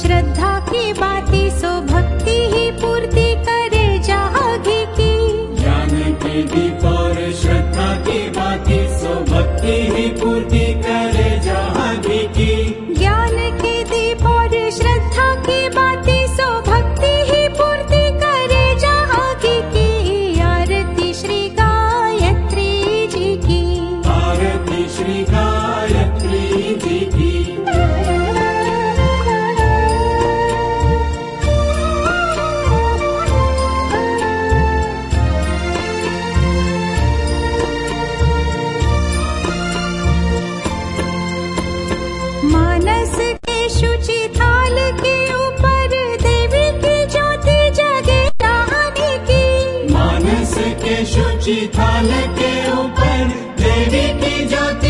싫었다 के ऊपर देवी की ज्योति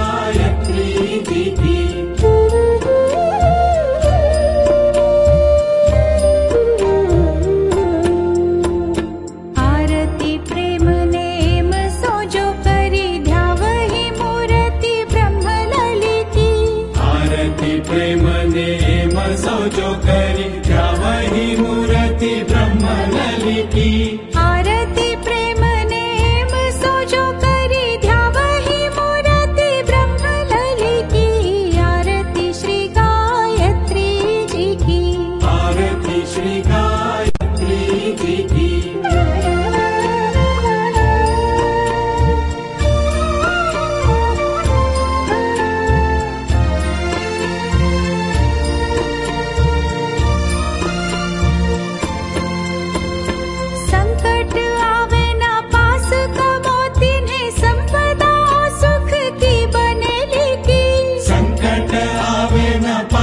लि आरति प्रेमने सोजोरि ध्याही मूरति ब्रह्म ललिकी आरति श्री गायत्री आरती श्री We're not.